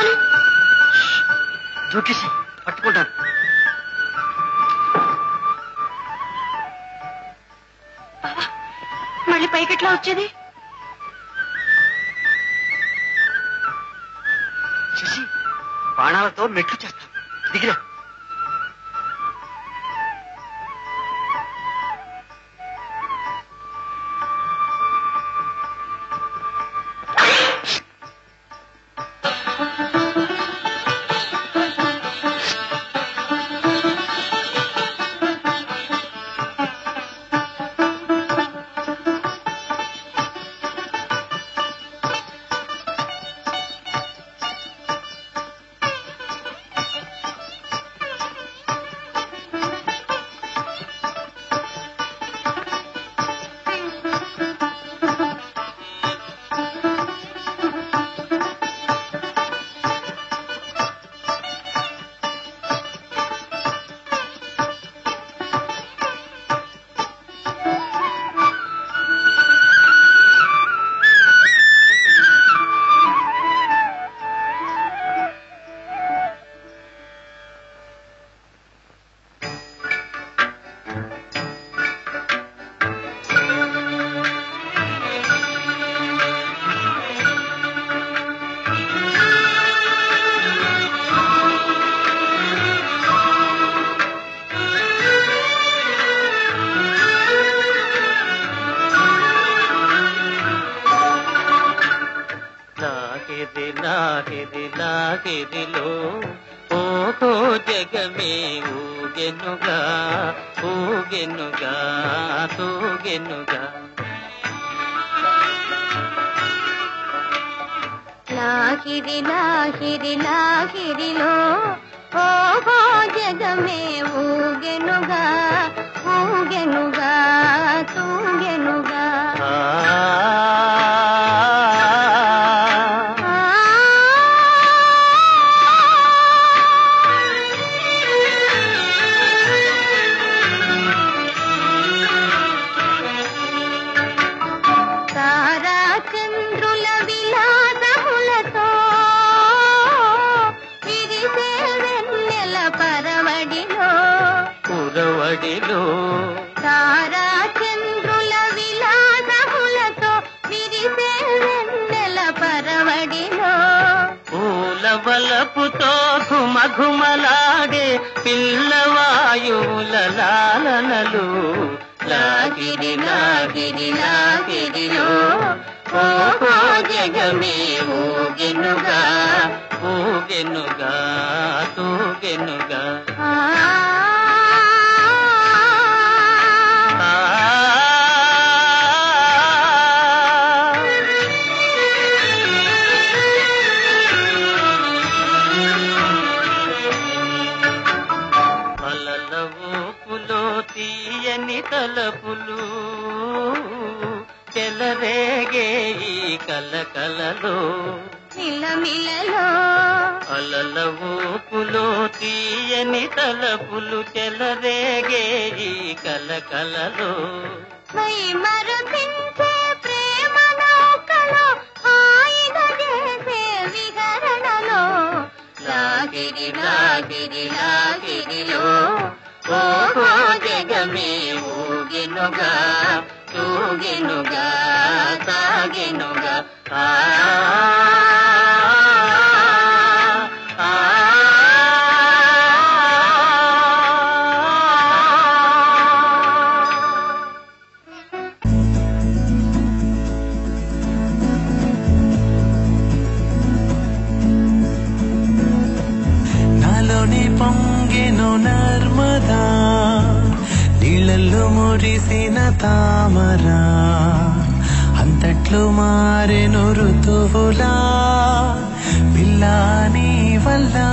పట్టుకుంటాను. జ్యోతిషి పట్టుకుంటాను. మళ్ళీ పైకి ఎట్లా వచ్చేది? శశి బాణాలతో మెట్లు చేస్తాం దిగిరా. నాకిది నాకిది నాకిదిలో ఓహో జగమే ఊగెనుగా ఊగెనుగా తూగెనుగా లాహిరి లాహిరి లాహిరిలో ఓహో జగమే ఊగెనుగా కురవడిలో తారా చంద్రుల విలాసములతో విరిసే వెన్నెల పరవడిలో. పూల వలపుతో ఘుమ ఘుమలాడే పిల్లవాయువుల లాలనలు. లాగిరి లాగిరి లాగిరిలో ఓహో జగమే ఊగెనుగా ఊగెనుగా తూగెనుగా. తీయని తలపులు చెలరేగే ఈ కలకలలో మిలమిలలో అలల ఊపులో తీయని తలపులు చెలరేగే ఈ కలకలలో మరపించే ప్రేమ నౌకలో హాయిగా చేసే విహరణలో. లాగిరి లాగిరి లాగిరిలో ఓహో జగమే ఊగినుగా తూగినుగా తాగినుగా ఆ నీళ్ళల్లో మురిసిన తామరా అంతట్లు మారెను ఋతువులా పిల్లా నీ వల్లా